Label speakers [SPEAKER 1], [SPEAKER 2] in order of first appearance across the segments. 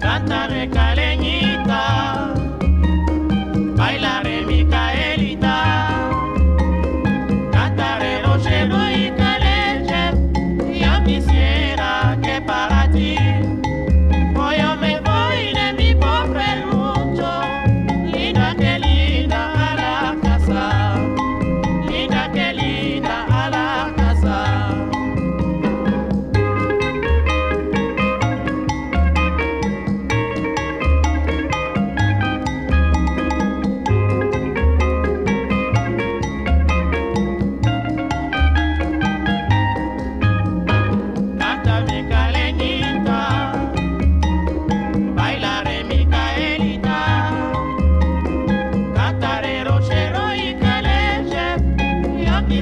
[SPEAKER 1] Cantaré,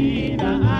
[SPEAKER 1] vida.